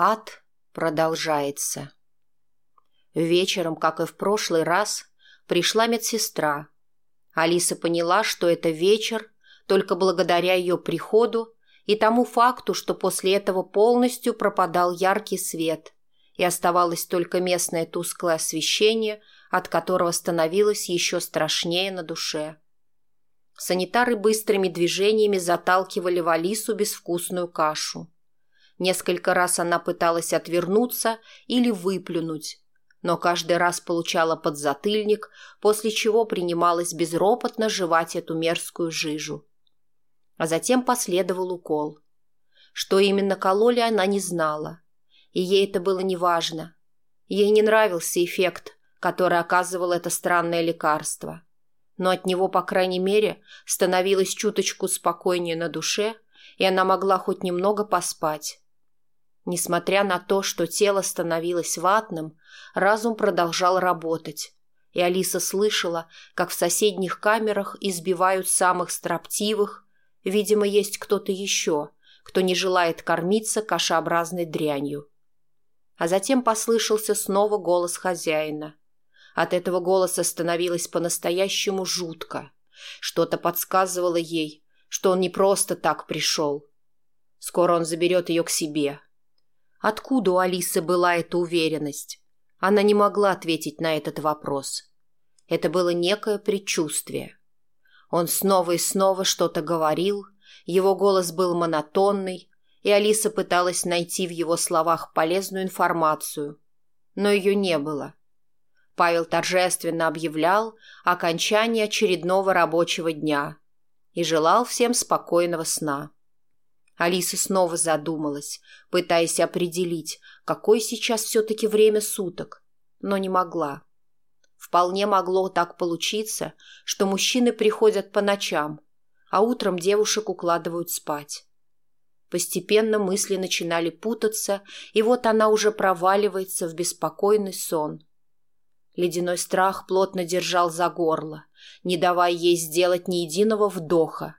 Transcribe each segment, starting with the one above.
Ад продолжается. Вечером, как и в прошлый раз, пришла медсестра. Алиса поняла, что это вечер, только благодаря ее приходу и тому факту, что после этого полностью пропадал яркий свет, и оставалось только местное тусклое освещение, от которого становилось еще страшнее на душе. Санитары быстрыми движениями заталкивали в Алису безвкусную кашу. Несколько раз она пыталась отвернуться или выплюнуть, но каждый раз получала подзатыльник, после чего принималась безропотно жевать эту мерзкую жижу. А затем последовал укол. Что именно кололи, она не знала. И ей это было неважно. Ей не нравился эффект, который оказывало это странное лекарство. Но от него, по крайней мере, становилось чуточку спокойнее на душе, и она могла хоть немного поспать. Несмотря на то, что тело становилось ватным, разум продолжал работать, и Алиса слышала, как в соседних камерах избивают самых строптивых, видимо, есть кто-то еще, кто не желает кормиться кашеобразной дрянью. А затем послышался снова голос хозяина. От этого голоса становилось по-настоящему жутко. Что-то подсказывало ей, что он не просто так пришел. Скоро он заберет ее к себе. — Откуда у Алисы была эта уверенность? Она не могла ответить на этот вопрос. Это было некое предчувствие. Он снова и снова что-то говорил, его голос был монотонный, и Алиса пыталась найти в его словах полезную информацию, но ее не было. Павел торжественно объявлял окончание очередного рабочего дня и желал всем спокойного сна. Алиса снова задумалась, пытаясь определить, какое сейчас все-таки время суток, но не могла. Вполне могло так получиться, что мужчины приходят по ночам, а утром девушек укладывают спать. Постепенно мысли начинали путаться, и вот она уже проваливается в беспокойный сон. Ледяной страх плотно держал за горло, не давая ей сделать ни единого вдоха.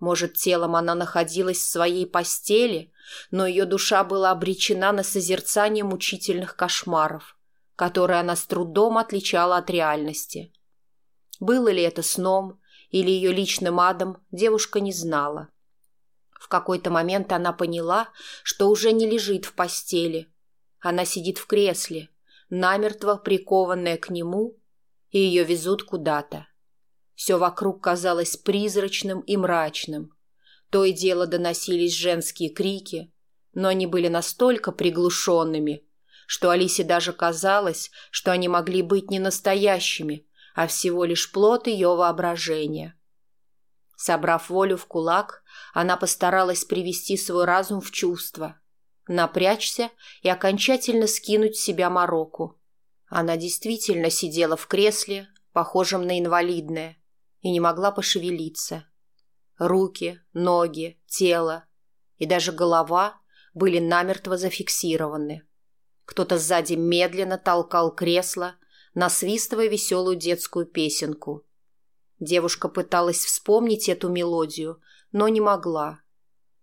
Может, телом она находилась в своей постели, но ее душа была обречена на созерцание мучительных кошмаров, которые она с трудом отличала от реальности. Было ли это сном или ее личным адом, девушка не знала. В какой-то момент она поняла, что уже не лежит в постели. Она сидит в кресле, намертво прикованная к нему, и ее везут куда-то. Все вокруг казалось призрачным и мрачным. То и дело доносились женские крики, но они были настолько приглушенными, что Алисе даже казалось, что они могли быть не настоящими, а всего лишь плод ее воображения. Собрав волю в кулак, она постаралась привести свой разум в чувство, напрячься и окончательно скинуть с себя мороку. Она действительно сидела в кресле, похожем на инвалидное, и не могла пошевелиться. Руки, ноги, тело и даже голова были намертво зафиксированы. Кто-то сзади медленно толкал кресло, насвистывая веселую детскую песенку. Девушка пыталась вспомнить эту мелодию, но не могла.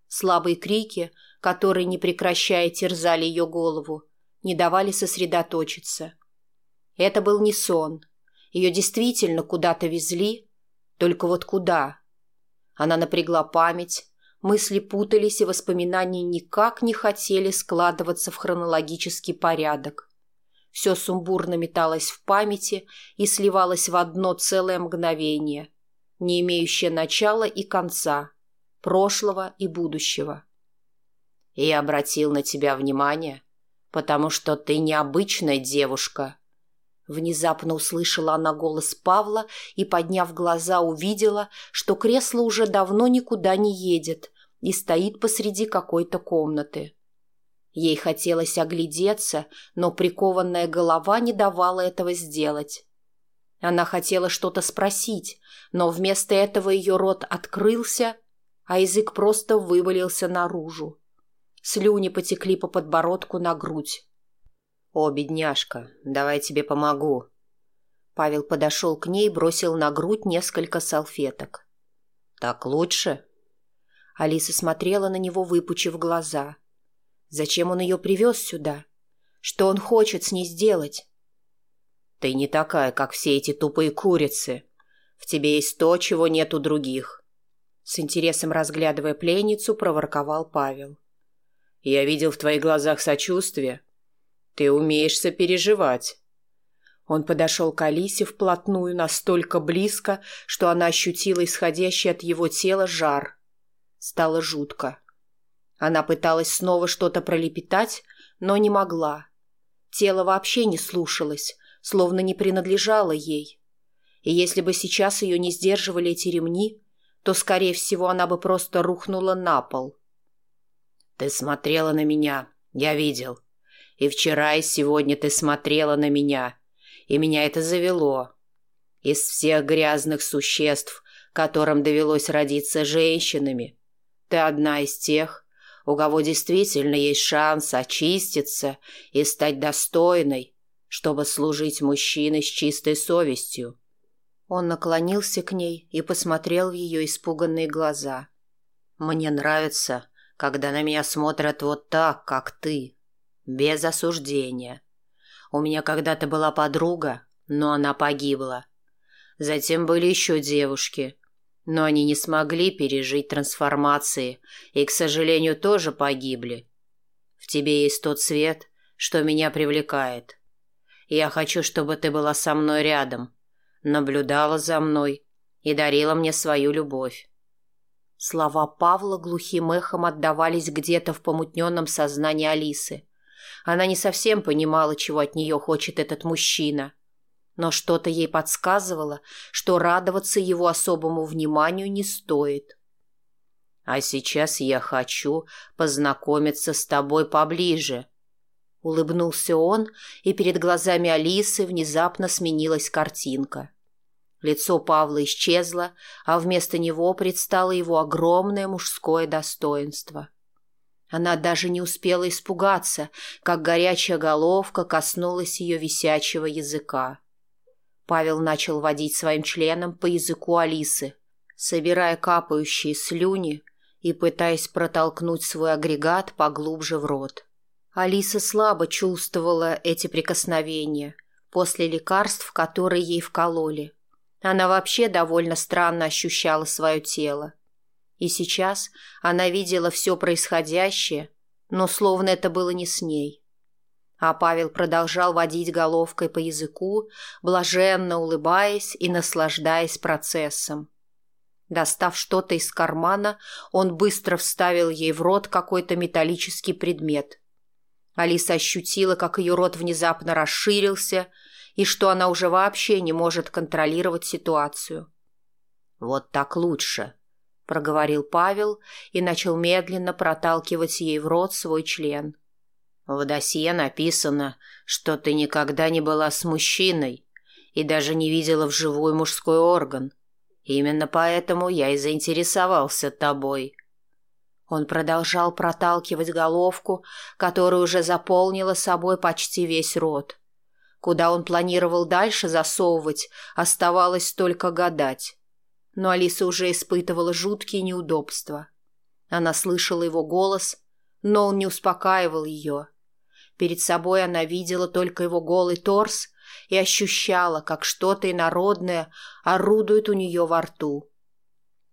Слабые крики, которые, не прекращая, терзали ее голову, не давали сосредоточиться. Это был не сон. Ее действительно куда-то везли, только вот куда? Она напрягла память, мысли путались и воспоминания никак не хотели складываться в хронологический порядок. Все сумбурно металось в памяти и сливалось в одно целое мгновение, не имеющее начала и конца, прошлого и будущего. «Я обратил на тебя внимание, потому что ты необычная девушка», Внезапно услышала она голос Павла и, подняв глаза, увидела, что кресло уже давно никуда не едет и стоит посреди какой-то комнаты. Ей хотелось оглядеться, но прикованная голова не давала этого сделать. Она хотела что-то спросить, но вместо этого ее рот открылся, а язык просто вывалился наружу. Слюни потекли по подбородку на грудь. «О, бедняжка, давай тебе помогу». Павел подошел к ней, бросил на грудь несколько салфеток. «Так лучше?» Алиса смотрела на него, выпучив глаза. «Зачем он ее привез сюда? Что он хочет с ней сделать?» «Ты не такая, как все эти тупые курицы. В тебе есть то, чего нет у других». С интересом разглядывая пленницу, проворковал Павел. «Я видел в твоих глазах сочувствие, ты умеешь сопереживать». Он подошел к Алисе вплотную настолько близко, что она ощутила исходящий от его тела жар. Стало жутко. Она пыталась снова что-то пролепетать, но не могла. Тело вообще не слушалось, словно не принадлежало ей. И если бы сейчас ее не сдерживали эти ремни, то, скорее всего, она бы просто рухнула на пол. «Ты смотрела на меня, я видел. И вчера, и сегодня ты смотрела на меня, и меня это завело. Из всех грязных существ, которым довелось родиться женщинами, ты одна из тех, у кого действительно есть шанс очиститься и стать достойной, чтобы служить мужчине с чистой совестью. Он наклонился к ней и посмотрел в ее испуганные глаза. «Мне нравится, когда на меня смотрят вот так, как ты», без осуждения. У меня когда-то была подруга, но она погибла. Затем были еще девушки, но они не смогли пережить трансформации и, к сожалению, тоже погибли. В тебе есть тот свет, что меня привлекает. Я хочу, чтобы ты была со мной рядом, наблюдала за мной и дарила мне свою любовь. Слова Павла глухим эхом отдавались где-то в помутненном сознании Алисы. Она не совсем понимала, чего от нее хочет этот мужчина. Но что-то ей подсказывало, что радоваться его особому вниманию не стоит. «А сейчас я хочу познакомиться с тобой поближе», — улыбнулся он, и перед глазами Алисы внезапно сменилась картинка. Лицо Павла исчезло, а вместо него предстало его огромное мужское достоинство — она даже не успела испугаться, как горячая головка коснулась ее висячего языка. Павел начал водить своим членом по языку Алисы, собирая капающие слюни и пытаясь протолкнуть свой агрегат поглубже в рот. Алиса слабо чувствовала эти прикосновения после лекарств, которые ей вкололи. Она вообще довольно странно ощущала свое тело. И сейчас она видела все происходящее, но словно это было не с ней. А Павел продолжал водить головкой по языку, блаженно улыбаясь и наслаждаясь процессом. Достав что-то из кармана, он быстро вставил ей в рот какой-то металлический предмет. Алиса ощутила, как ее рот внезапно расширился и что она уже вообще не может контролировать ситуацию. «Вот так лучше», — проговорил Павел и начал медленно проталкивать ей в рот свой член. «В досье написано, что ты никогда не была с мужчиной и даже не видела вживую мужской орган. Именно поэтому я и заинтересовался тобой». Он продолжал проталкивать головку, которая уже заполнила собой почти весь рот. Куда он планировал дальше засовывать, оставалось только гадать но Алиса уже испытывала жуткие неудобства. Она слышала его голос, но он не успокаивал ее. Перед собой она видела только его голый торс и ощущала, как что-то инородное орудует у нее во рту.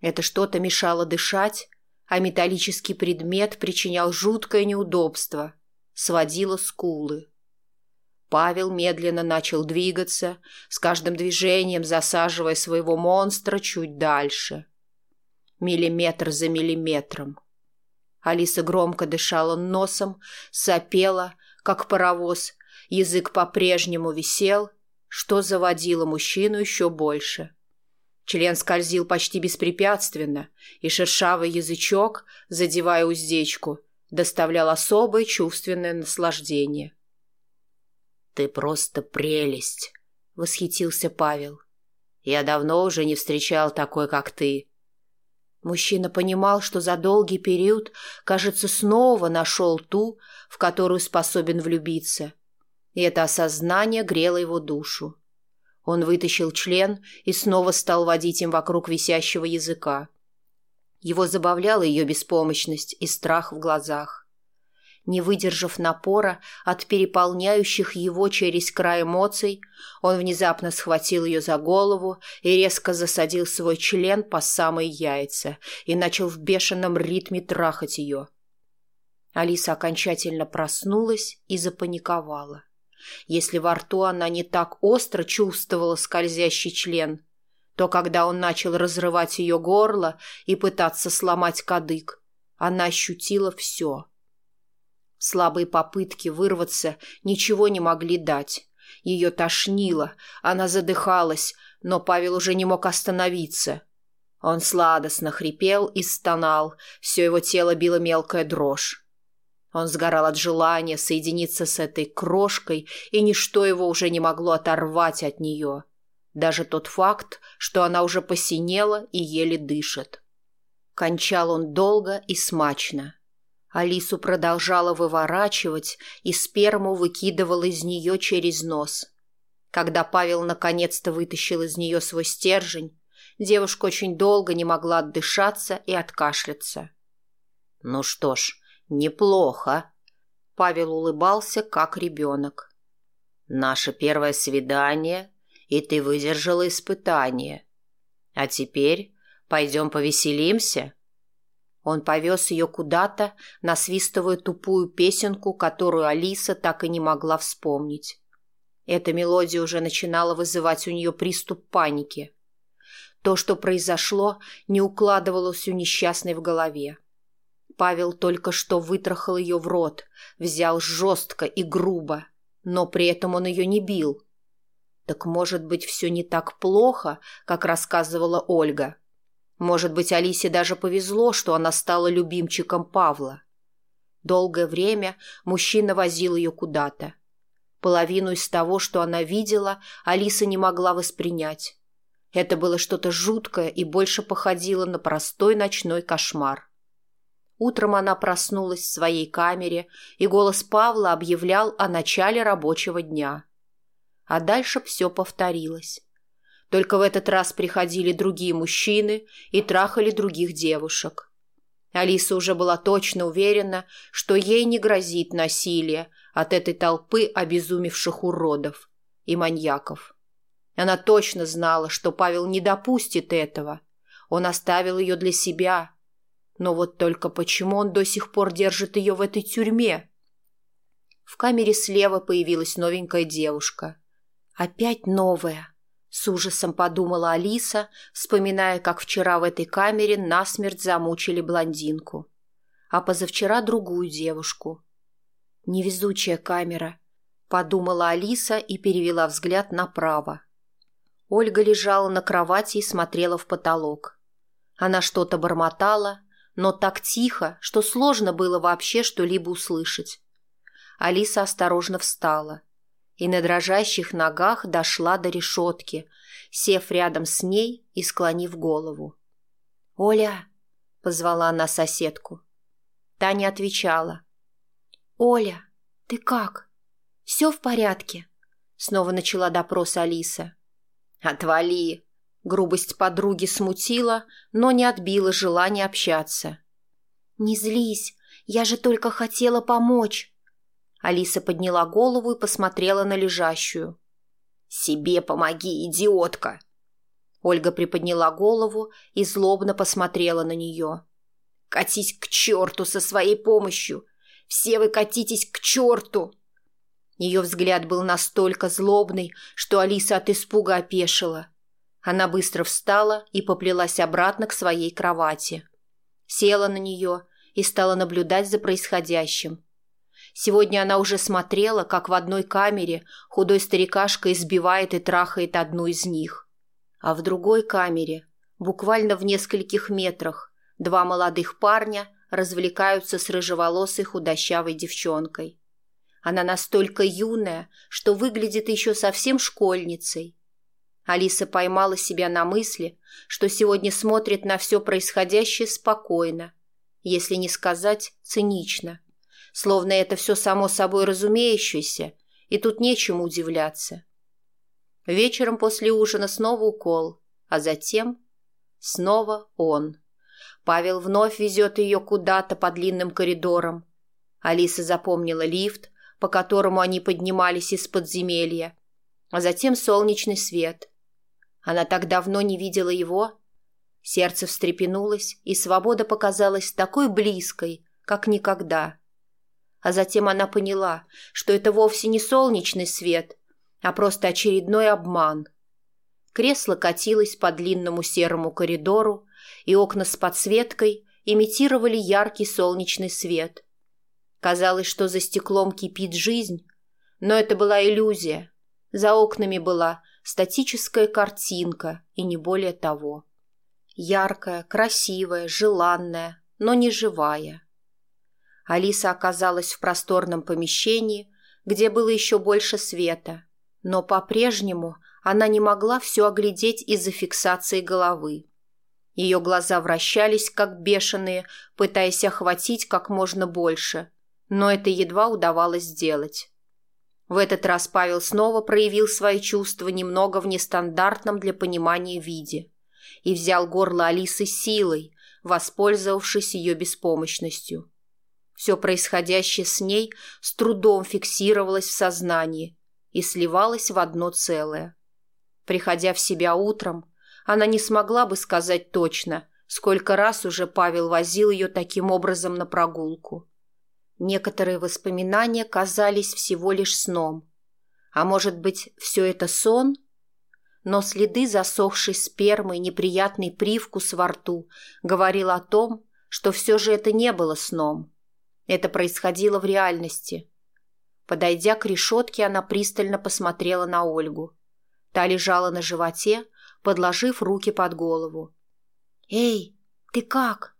Это что-то мешало дышать, а металлический предмет причинял жуткое неудобство, сводило скулы. Павел медленно начал двигаться, с каждым движением засаживая своего монстра чуть дальше. Миллиметр за миллиметром. Алиса громко дышала носом, сопела, как паровоз, язык по-прежнему висел, что заводило мужчину еще больше. Член скользил почти беспрепятственно, и шершавый язычок, задевая уздечку, доставлял особое чувственное наслаждение. — ты просто прелесть!» — восхитился Павел. «Я давно уже не встречал такой, как ты». Мужчина понимал, что за долгий период, кажется, снова нашел ту, в которую способен влюбиться. И это осознание грело его душу. Он вытащил член и снова стал водить им вокруг висящего языка. Его забавляла ее беспомощность и страх в глазах. Не выдержав напора от переполняющих его через край эмоций, он внезапно схватил ее за голову и резко засадил свой член по самые яйца и начал в бешеном ритме трахать ее. Алиса окончательно проснулась и запаниковала. Если во рту она не так остро чувствовала скользящий член, то когда он начал разрывать ее горло и пытаться сломать кадык, она ощутила все — Слабые попытки вырваться ничего не могли дать. Ее тошнило, она задыхалась, но Павел уже не мог остановиться. Он сладостно хрипел и стонал, все его тело било мелкая дрожь. Он сгорал от желания соединиться с этой крошкой, и ничто его уже не могло оторвать от нее. Даже тот факт, что она уже посинела и еле дышит. Кончал он долго и смачно. Алису продолжала выворачивать, и сперму выкидывал из нее через нос. Когда Павел наконец-то вытащил из нее свой стержень, девушка очень долго не могла отдышаться и откашляться. «Ну что ж, неплохо», — Павел улыбался, как ребенок. «Наше первое свидание, и ты выдержала испытание. А теперь пойдем повеселимся?» Он повез ее куда-то, насвистывая тупую песенку, которую Алиса так и не могла вспомнить. Эта мелодия уже начинала вызывать у нее приступ паники. То, что произошло, не укладывалось у несчастной в голове. Павел только что вытрахал ее в рот, взял жестко и грубо, но при этом он ее не бил. Так может быть, все не так плохо, как рассказывала Ольга. — может быть, Алисе даже повезло, что она стала любимчиком Павла. Долгое время мужчина возил ее куда-то. Половину из того, что она видела, Алиса не могла воспринять. Это было что-то жуткое и больше походило на простой ночной кошмар. Утром она проснулась в своей камере, и голос Павла объявлял о начале рабочего дня. А дальше все повторилось. Только в этот раз приходили другие мужчины и трахали других девушек. Алиса уже была точно уверена, что ей не грозит насилие от этой толпы обезумевших уродов и маньяков. Она точно знала, что Павел не допустит этого. Он оставил ее для себя. Но вот только почему он до сих пор держит ее в этой тюрьме? В камере слева появилась новенькая девушка. Опять новая. С ужасом подумала Алиса, вспоминая, как вчера в этой камере насмерть замучили блондинку, а позавчера другую девушку. «Невезучая камера», — подумала Алиса и перевела взгляд направо. Ольга лежала на кровати и смотрела в потолок. Она что-то бормотала, но так тихо, что сложно было вообще что-либо услышать. Алиса осторожно встала — и на дрожащих ногах дошла до решетки, сев рядом с ней и склонив голову. «Оля!» — позвала она соседку. Таня отвечала. «Оля, ты как? Все в порядке?» Снова начала допрос Алиса. «Отвали!» Грубость подруги смутила, но не отбила желание общаться. «Не злись, я же только хотела помочь!» Алиса подняла голову и посмотрела на лежащую. «Себе помоги, идиотка!» Ольга приподняла голову и злобно посмотрела на нее. «Катись к черту со своей помощью! Все вы катитесь к черту!» Ее взгляд был настолько злобный, что Алиса от испуга опешила. Она быстро встала и поплелась обратно к своей кровати. Села на нее и стала наблюдать за происходящим. Сегодня она уже смотрела, как в одной камере худой старикашка избивает и трахает одну из них. А в другой камере, буквально в нескольких метрах, два молодых парня развлекаются с рыжеволосой худощавой девчонкой. Она настолько юная, что выглядит еще совсем школьницей. Алиса поймала себя на мысли, что сегодня смотрит на все происходящее спокойно, если не сказать цинично словно это все само собой разумеющееся, и тут нечему удивляться. Вечером после ужина снова укол, а затем снова он. Павел вновь везет ее куда-то по длинным коридорам. Алиса запомнила лифт, по которому они поднимались из подземелья, а затем солнечный свет. Она так давно не видела его. Сердце встрепенулось, и свобода показалась такой близкой, как никогда. А затем она поняла, что это вовсе не солнечный свет, а просто очередной обман. Кресло катилось по длинному серому коридору, и окна с подсветкой имитировали яркий солнечный свет. Казалось, что за стеклом кипит жизнь, но это была иллюзия. За окнами была статическая картинка и не более того. Яркая, красивая, желанная, но не живая. Алиса оказалась в просторном помещении, где было еще больше света, но по-прежнему она не могла все оглядеть из-за фиксации головы. Ее глаза вращались, как бешеные, пытаясь охватить как можно больше, но это едва удавалось сделать. В этот раз Павел снова проявил свои чувства немного в нестандартном для понимания виде и взял горло Алисы силой, воспользовавшись ее беспомощностью. Все происходящее с ней с трудом фиксировалось в сознании и сливалось в одно целое. Приходя в себя утром, она не смогла бы сказать точно, сколько раз уже Павел возил ее таким образом на прогулку. Некоторые воспоминания казались всего лишь сном. А может быть, все это сон? Но следы засохшей спермы и неприятный привкус во рту говорил о том, что все же это не было сном. Это происходило в реальности. Подойдя к решетке, она пристально посмотрела на Ольгу. Та лежала на животе, подложив руки под голову. «Эй, ты как?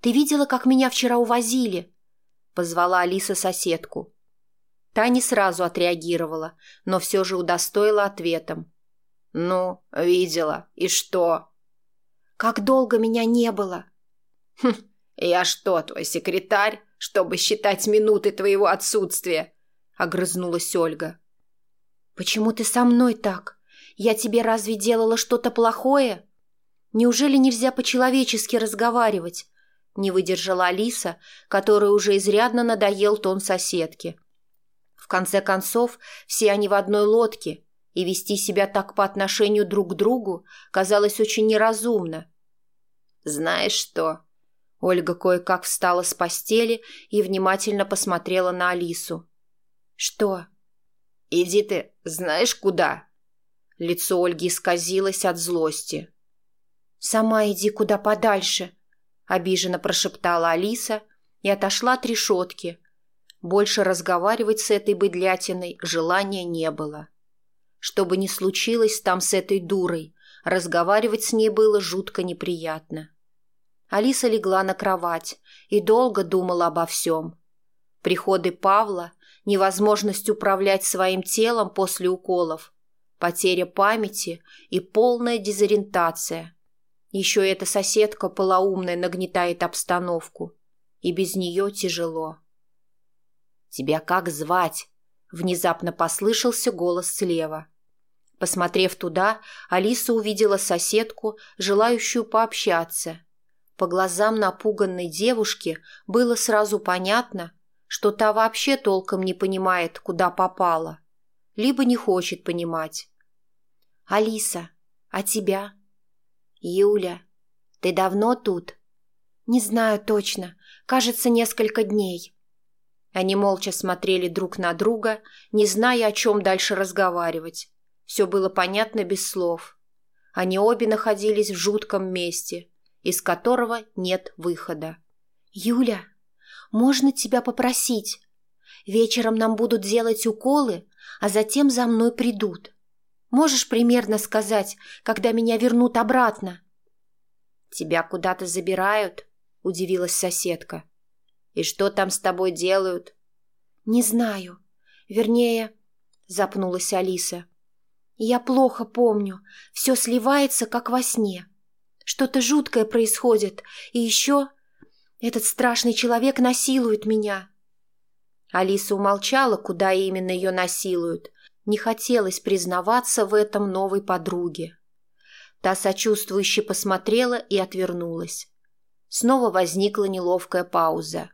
Ты видела, как меня вчера увозили?» Позвала Алиса соседку. Та не сразу отреагировала, но все же удостоила ответом. «Ну, видела. И что?» «Как долго меня не было?» «Хм, я что, твой секретарь?» чтобы считать минуты твоего отсутствия», — огрызнулась Ольга. «Почему ты со мной так? Я тебе разве делала что-то плохое? Неужели нельзя по-человечески разговаривать?» Не выдержала Алиса, которая уже изрядно надоел тон соседки. В конце концов, все они в одной лодке, и вести себя так по отношению друг к другу казалось очень неразумно. «Знаешь что?» Ольга кое-как встала с постели и внимательно посмотрела на Алису. «Что?» «Иди ты, знаешь куда?» Лицо Ольги исказилось от злости. «Сама иди куда подальше», — обиженно прошептала Алиса и отошла от решетки. Больше разговаривать с этой быдлятиной желания не было. Что бы ни случилось там с этой дурой, разговаривать с ней было жутко неприятно. Алиса легла на кровать и долго думала обо всем. Приходы Павла, невозможность управлять своим телом после уколов, потеря памяти и полная дезориентация. Еще эта соседка полоумная нагнетает обстановку, и без нее тяжело. «Тебя как звать?» – внезапно послышался голос слева – Посмотрев туда, Алиса увидела соседку, желающую пообщаться, по глазам напуганной девушки было сразу понятно, что та вообще толком не понимает, куда попала, либо не хочет понимать. «Алиса, а тебя?» «Юля, ты давно тут?» «Не знаю точно. Кажется, несколько дней». Они молча смотрели друг на друга, не зная, о чем дальше разговаривать. Все было понятно без слов. Они обе находились в жутком месте – из которого нет выхода. «Юля, можно тебя попросить? Вечером нам будут делать уколы, а затем за мной придут. Можешь примерно сказать, когда меня вернут обратно?» «Тебя куда-то забирают?» – удивилась соседка. «И что там с тобой делают?» «Не знаю. Вернее...» – запнулась Алиса. «Я плохо помню. Все сливается, как во сне». Что-то жуткое происходит. И еще этот страшный человек насилует меня. Алиса умолчала, куда именно ее насилуют. Не хотелось признаваться в этом новой подруге. Та сочувствующе посмотрела и отвернулась. Снова возникла неловкая пауза.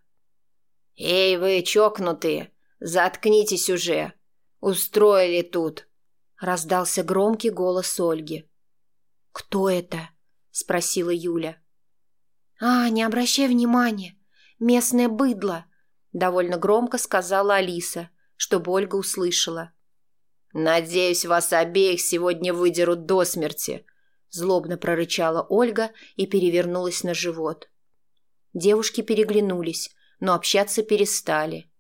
«Эй, вы чокнутые! Заткнитесь уже! Устроили тут!» Раздался громкий голос Ольги. «Кто это?» — спросила Юля. «А, не обращай внимания, местное быдло!» — довольно громко сказала Алиса, чтобы Ольга услышала. «Надеюсь, вас обеих сегодня выдерут до смерти!» — злобно прорычала Ольга и перевернулась на живот. Девушки переглянулись, но общаться перестали.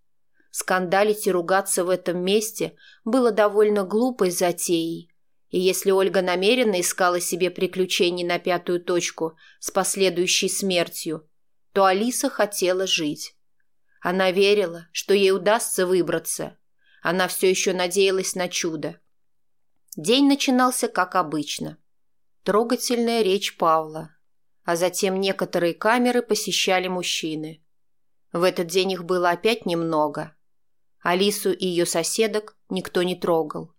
Скандалить и ругаться в этом месте было довольно глупой затеей, и если Ольга намеренно искала себе приключений на пятую точку с последующей смертью, то Алиса хотела жить. Она верила, что ей удастся выбраться. Она все еще надеялась на чудо. День начинался как обычно. Трогательная речь Павла. А затем некоторые камеры посещали мужчины. В этот день их было опять немного. Алису и ее соседок никто не трогал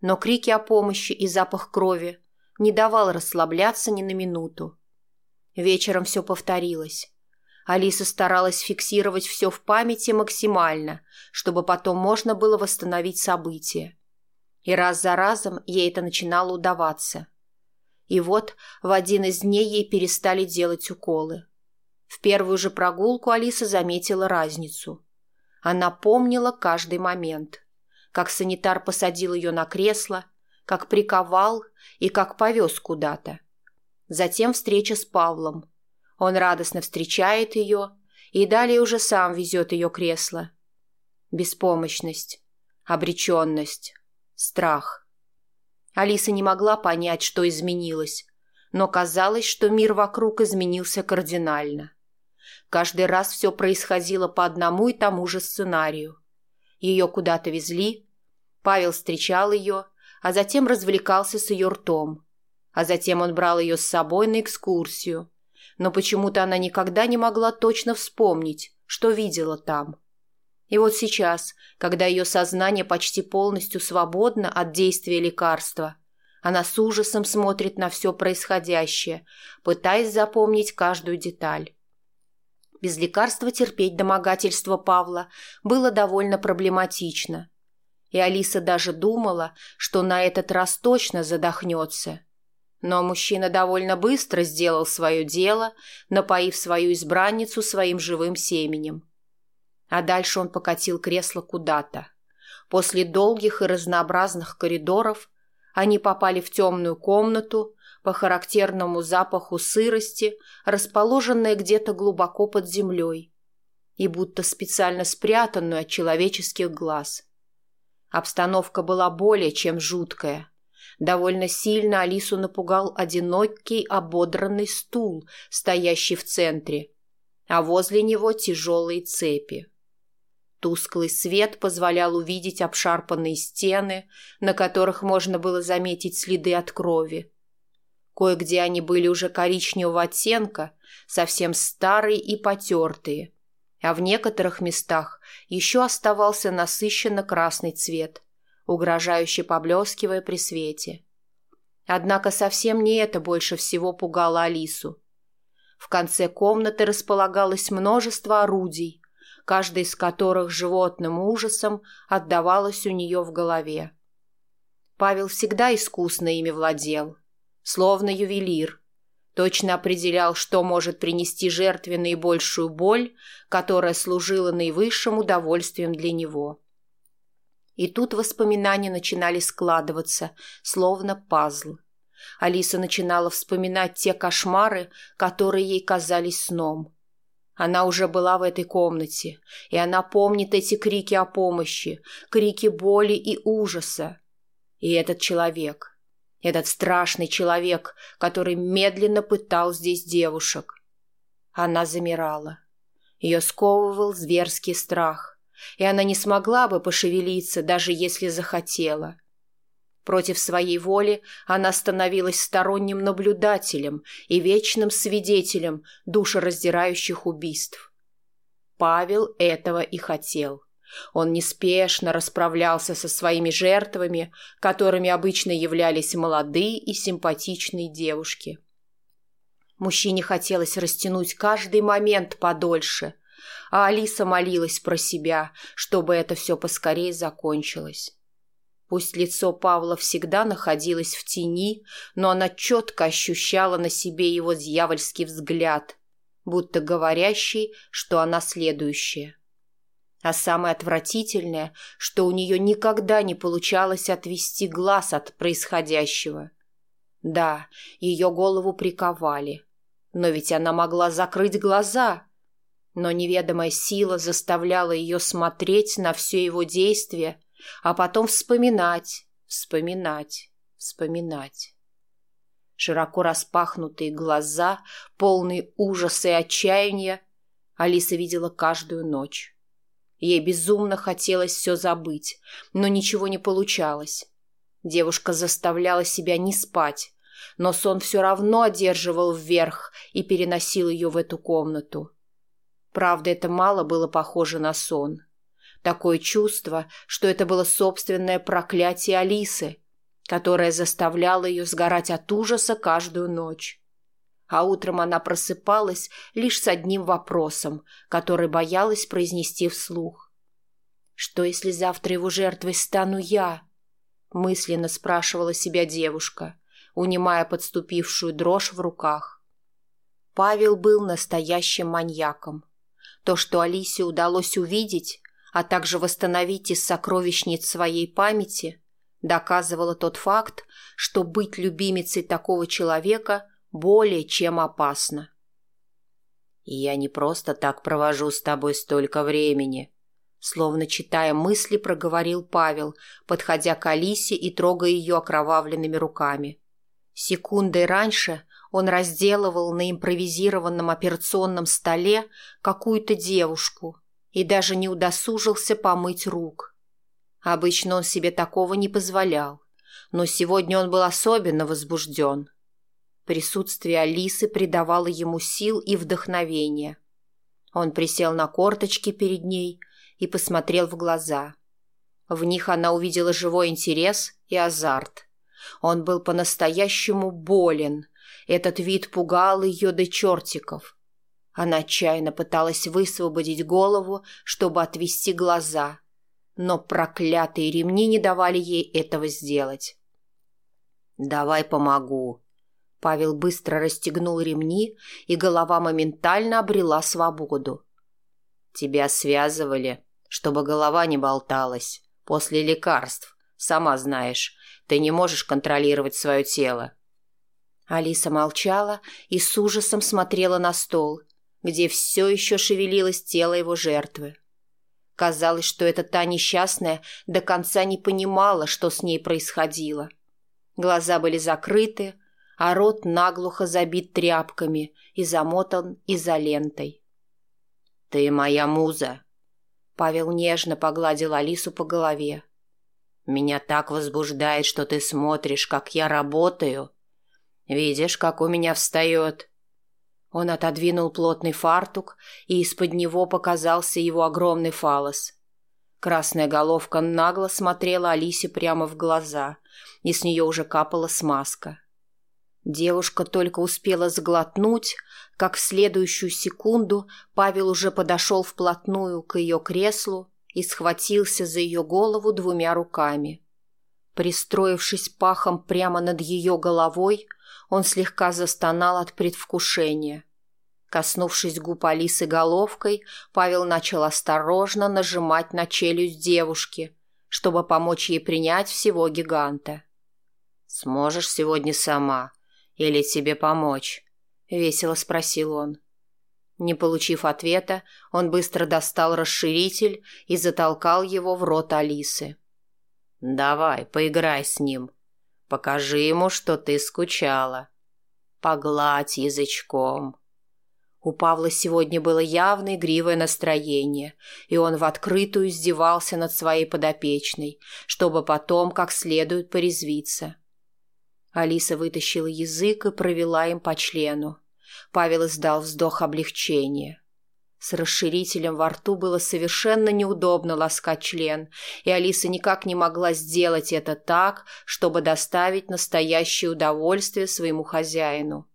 но крики о помощи и запах крови не давал расслабляться ни на минуту. Вечером все повторилось. Алиса старалась фиксировать все в памяти максимально, чтобы потом можно было восстановить события. И раз за разом ей это начинало удаваться. И вот в один из дней ей перестали делать уколы. В первую же прогулку Алиса заметила разницу. Она помнила каждый момент – как санитар посадил ее на кресло, как приковал и как повез куда-то. Затем встреча с Павлом. Он радостно встречает ее и далее уже сам везет ее кресло. Беспомощность, обреченность, страх. Алиса не могла понять, что изменилось, но казалось, что мир вокруг изменился кардинально. Каждый раз все происходило по одному и тому же сценарию. Ее куда-то везли, Павел встречал ее, а затем развлекался с ее ртом. А затем он брал ее с собой на экскурсию. Но почему-то она никогда не могла точно вспомнить, что видела там. И вот сейчас, когда ее сознание почти полностью свободно от действия лекарства, она с ужасом смотрит на все происходящее, пытаясь запомнить каждую деталь. Без лекарства терпеть домогательство Павла было довольно проблематично – и Алиса даже думала, что на этот раз точно задохнется. Но мужчина довольно быстро сделал свое дело, напоив свою избранницу своим живым семенем. А дальше он покатил кресло куда-то. После долгих и разнообразных коридоров они попали в темную комнату по характерному запаху сырости, расположенной где-то глубоко под землей и будто специально спрятанную от человеческих глаз – Обстановка была более чем жуткая. Довольно сильно Алису напугал одинокий ободранный стул, стоящий в центре, а возле него тяжелые цепи. Тусклый свет позволял увидеть обшарпанные стены, на которых можно было заметить следы от крови. Кое-где они были уже коричневого оттенка, совсем старые и потертые – а в некоторых местах еще оставался насыщенно красный цвет, угрожающе поблескивая при свете. Однако совсем не это больше всего пугало Алису. В конце комнаты располагалось множество орудий, каждый из которых животным ужасом отдавалось у нее в голове. Павел всегда искусно ими владел, словно ювелир – точно определял, что может принести жертве наибольшую боль, которая служила наивысшим удовольствием для него. И тут воспоминания начинали складываться, словно пазл. Алиса начинала вспоминать те кошмары, которые ей казались сном. Она уже была в этой комнате, и она помнит эти крики о помощи, крики боли и ужаса. И этот человек — этот страшный человек, который медленно пытал здесь девушек. Она замирала. Ее сковывал зверский страх, и она не смогла бы пошевелиться, даже если захотела. Против своей воли она становилась сторонним наблюдателем и вечным свидетелем душераздирающих убийств. Павел этого и хотел. Он неспешно расправлялся со своими жертвами, которыми обычно являлись молодые и симпатичные девушки. Мужчине хотелось растянуть каждый момент подольше, а Алиса молилась про себя, чтобы это все поскорее закончилось. Пусть лицо Павла всегда находилось в тени, но она четко ощущала на себе его дьявольский взгляд, будто говорящий, что она следующая. А самое отвратительное, что у нее никогда не получалось отвести глаз от происходящего. Да, ее голову приковали. Но ведь она могла закрыть глаза. Но неведомая сила заставляла ее смотреть на все его действия, а потом вспоминать, вспоминать, вспоминать широко распахнутые глаза, полные ужаса и отчаяния, Алиса видела каждую ночь. Ей безумно хотелось все забыть, но ничего не получалось. Девушка заставляла себя не спать, но сон все равно одерживал вверх и переносил ее в эту комнату. Правда, это мало было похоже на сон. Такое чувство, что это было собственное проклятие Алисы, которое заставляло ее сгорать от ужаса каждую ночь. А утром она просыпалась лишь с одним вопросом, который боялась произнести вслух. «Что, если завтра его жертвой стану я?» — мысленно спрашивала себя девушка, унимая подступившую дрожь в руках. Павел был настоящим маньяком. То, что Алисе удалось увидеть, а также восстановить из сокровищниц своей памяти, доказывало тот факт, что быть любимицей такого человека — более чем опасно. «Я не просто так провожу с тобой столько времени», словно читая мысли, проговорил Павел, подходя к Алисе и трогая ее окровавленными руками. Секундой раньше он разделывал на импровизированном операционном столе какую-то девушку и даже не удосужился помыть рук. Обычно он себе такого не позволял, но сегодня он был особенно возбужден. Присутствие Алисы придавало ему сил и вдохновения. Он присел на корточки перед ней и посмотрел в глаза. В них она увидела живой интерес и азарт. Он был по-настоящему болен. Этот вид пугал ее до чертиков. Она отчаянно пыталась высвободить голову, чтобы отвести глаза, но проклятые ремни не давали ей этого сделать. «Давай помогу», Павел быстро расстегнул ремни, и голова моментально обрела свободу. «Тебя связывали, чтобы голова не болталась. После лекарств, сама знаешь, ты не можешь контролировать свое тело». Алиса молчала и с ужасом смотрела на стол, где все еще шевелилось тело его жертвы. Казалось, что эта та несчастная до конца не понимала, что с ней происходило. Глаза были закрыты, а рот наглухо забит тряпками и замотан изолентой. «Ты моя муза!» Павел нежно погладил Алису по голове. «Меня так возбуждает, что ты смотришь, как я работаю. Видишь, как у меня встает...» Он отодвинул плотный фартук, и из-под него показался его огромный фалос. Красная головка нагло смотрела Алисе прямо в глаза, и с нее уже капала смазка. Девушка только успела сглотнуть, как в следующую секунду Павел уже подошел вплотную к ее креслу и схватился за ее голову двумя руками. Пристроившись пахом прямо над ее головой, он слегка застонал от предвкушения. Коснувшись губ Алисы головкой, Павел начал осторожно нажимать на челюсть девушки, чтобы помочь ей принять всего гиганта. «Сможешь сегодня сама», или тебе помочь?» — весело спросил он. Не получив ответа, он быстро достал расширитель и затолкал его в рот Алисы. «Давай, поиграй с ним. Покажи ему, что ты скучала. Погладь язычком». У Павла сегодня было явно игривое настроение, и он в открытую издевался над своей подопечной, чтобы потом как следует порезвиться. — Алиса вытащила язык и провела им по члену. Павел издал вздох облегчения. С расширителем во рту было совершенно неудобно ласкать член, и Алиса никак не могла сделать это так, чтобы доставить настоящее удовольствие своему хозяину.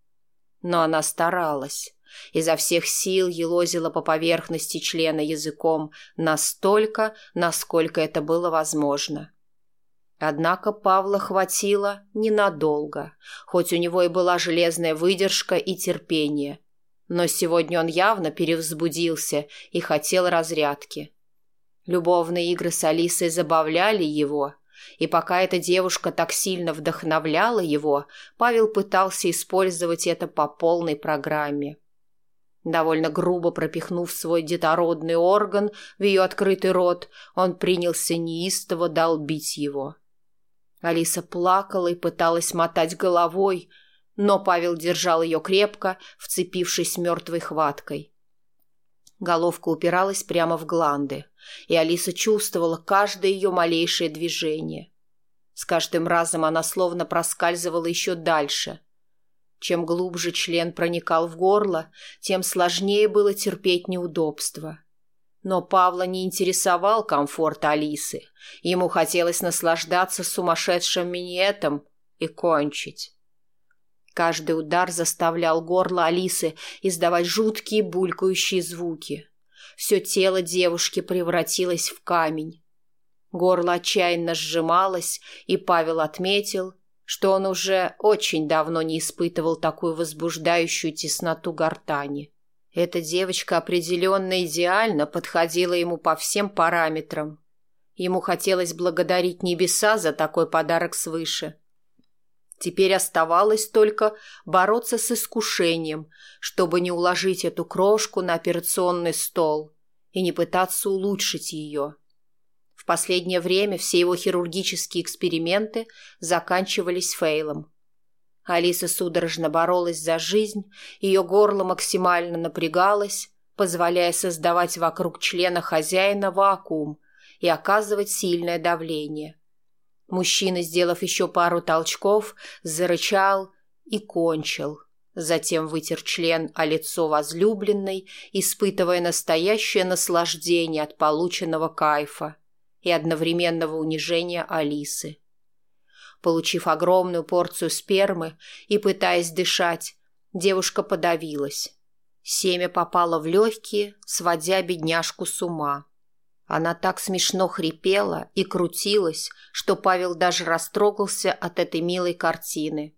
Но она старалась. Изо всех сил елозила по поверхности члена языком настолько, насколько это было возможно. — Однако Павла хватило ненадолго, хоть у него и была железная выдержка и терпение. Но сегодня он явно перевзбудился и хотел разрядки. Любовные игры с Алисой забавляли его, и пока эта девушка так сильно вдохновляла его, Павел пытался использовать это по полной программе. Довольно грубо пропихнув свой детородный орган в ее открытый рот, он принялся неистово долбить его – Алиса плакала и пыталась мотать головой, но Павел держал ее крепко, вцепившись мертвой хваткой. Головка упиралась прямо в гланды, и Алиса чувствовала каждое ее малейшее движение. С каждым разом она словно проскальзывала еще дальше. Чем глубже член проникал в горло, тем сложнее было терпеть неудобства. Но Павла не интересовал комфорт Алисы. Ему хотелось наслаждаться сумасшедшим минетом и кончить. Каждый удар заставлял горло Алисы издавать жуткие булькающие звуки. Все тело девушки превратилось в камень. Горло отчаянно сжималось, и Павел отметил, что он уже очень давно не испытывал такую возбуждающую тесноту гортани. Эта девочка определенно идеально подходила ему по всем параметрам. Ему хотелось благодарить небеса за такой подарок свыше. Теперь оставалось только бороться с искушением, чтобы не уложить эту крошку на операционный стол и не пытаться улучшить ее. В последнее время все его хирургические эксперименты заканчивались фейлом. Алиса судорожно боролась за жизнь, ее горло максимально напрягалось, позволяя создавать вокруг члена хозяина вакуум и оказывать сильное давление. Мужчина, сделав еще пару толчков, зарычал и кончил. Затем вытер член о лицо возлюбленной, испытывая настоящее наслаждение от полученного кайфа и одновременного унижения Алисы получив огромную порцию спермы и пытаясь дышать, девушка подавилась. Семя попало в легкие, сводя бедняжку с ума. Она так смешно хрипела и крутилась, что Павел даже растрогался от этой милой картины.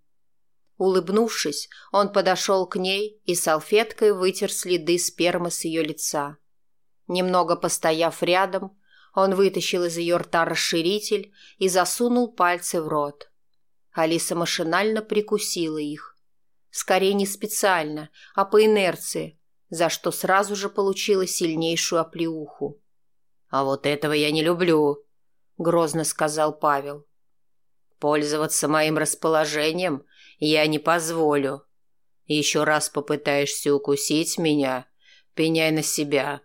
Улыбнувшись, он подошел к ней и салфеткой вытер следы спермы с ее лица. Немного постояв рядом, он вытащил из ее рта расширитель и засунул пальцы в рот. Алиса машинально прикусила их. Скорее не специально, а по инерции, за что сразу же получила сильнейшую оплеуху. «А вот этого я не люблю», — грозно сказал Павел. «Пользоваться моим расположением я не позволю. Еще раз попытаешься укусить меня, пеняй на себя».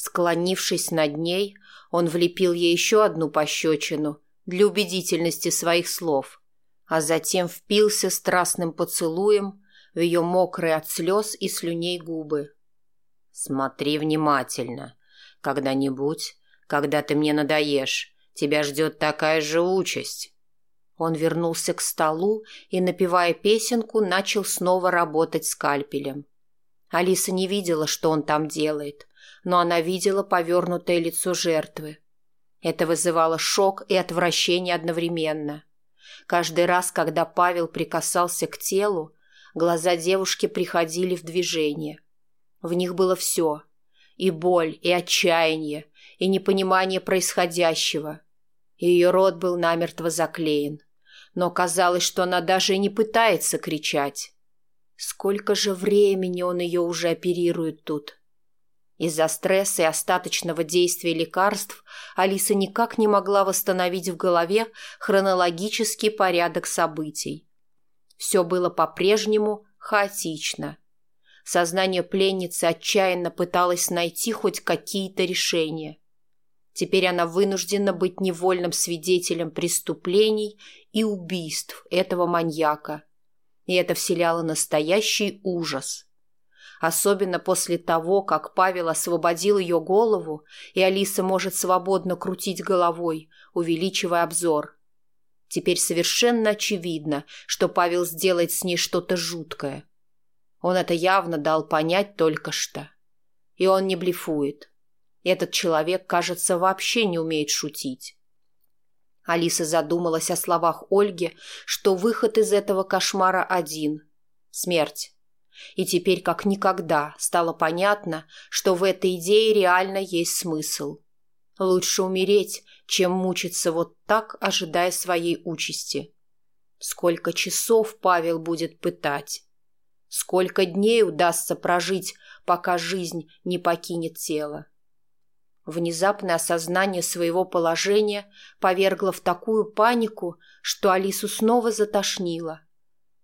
Склонившись над ней, он влепил ей еще одну пощечину для убедительности своих слов, а затем впился страстным поцелуем в ее мокрые от слез и слюней губы. «Смотри внимательно. Когда-нибудь, когда ты мне надоешь, тебя ждет такая же участь». Он вернулся к столу и, напевая песенку, начал снова работать скальпелем. Алиса не видела, что он там делает, но она видела повернутое лицо жертвы. Это вызывало шок и отвращение одновременно. Каждый раз, когда Павел прикасался к телу, глаза девушки приходили в движение. В них было все – и боль, и отчаяние, и непонимание происходящего. Ее рот был намертво заклеен, но казалось, что она даже и не пытается кричать. Сколько же времени он ее уже оперирует тут? Из-за стресса и остаточного действия лекарств Алиса никак не могла восстановить в голове хронологический порядок событий. Все было по-прежнему хаотично. Сознание пленницы отчаянно пыталось найти хоть какие-то решения. Теперь она вынуждена быть невольным свидетелем преступлений и убийств этого маньяка. И это вселяло настоящий ужас – особенно после того, как Павел освободил ее голову, и Алиса может свободно крутить головой, увеличивая обзор. Теперь совершенно очевидно, что Павел сделает с ней что-то жуткое. Он это явно дал понять только что. И он не блефует. Этот человек, кажется, вообще не умеет шутить. Алиса задумалась о словах Ольги, что выход из этого кошмара один – смерть. И теперь как никогда стало понятно, что в этой идее реально есть смысл. Лучше умереть, чем мучиться вот так, ожидая своей участи. Сколько часов Павел будет пытать? Сколько дней удастся прожить, пока жизнь не покинет тело? Внезапное осознание своего положения повергло в такую панику, что Алису снова затошнило –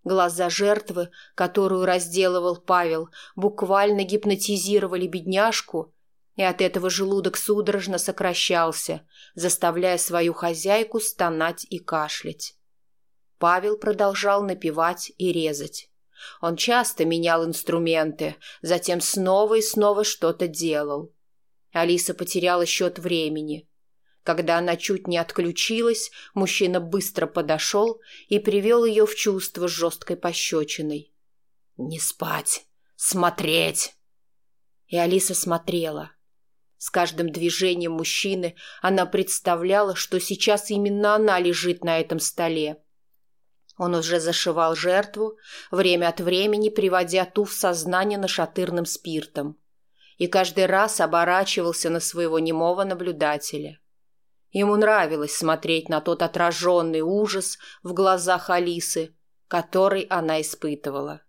Глаза жертвы, которую разделывал Павел, буквально гипнотизировали бедняжку, и от этого желудок судорожно сокращался, заставляя свою хозяйку стонать и кашлять. Павел продолжал напевать и резать. Он часто менял инструменты, затем снова и снова что-то делал. Алиса потеряла счет времени – когда она чуть не отключилась, мужчина быстро подошел и привел ее в чувство с жесткой пощечиной. «Не спать! Смотреть!» И Алиса смотрела. С каждым движением мужчины она представляла, что сейчас именно она лежит на этом столе. Он уже зашивал жертву, время от времени приводя ту в сознание нашатырным спиртом. И каждый раз оборачивался на своего немого наблюдателя. Ему нравилось смотреть на тот отраженный ужас в глазах Алисы, который она испытывала.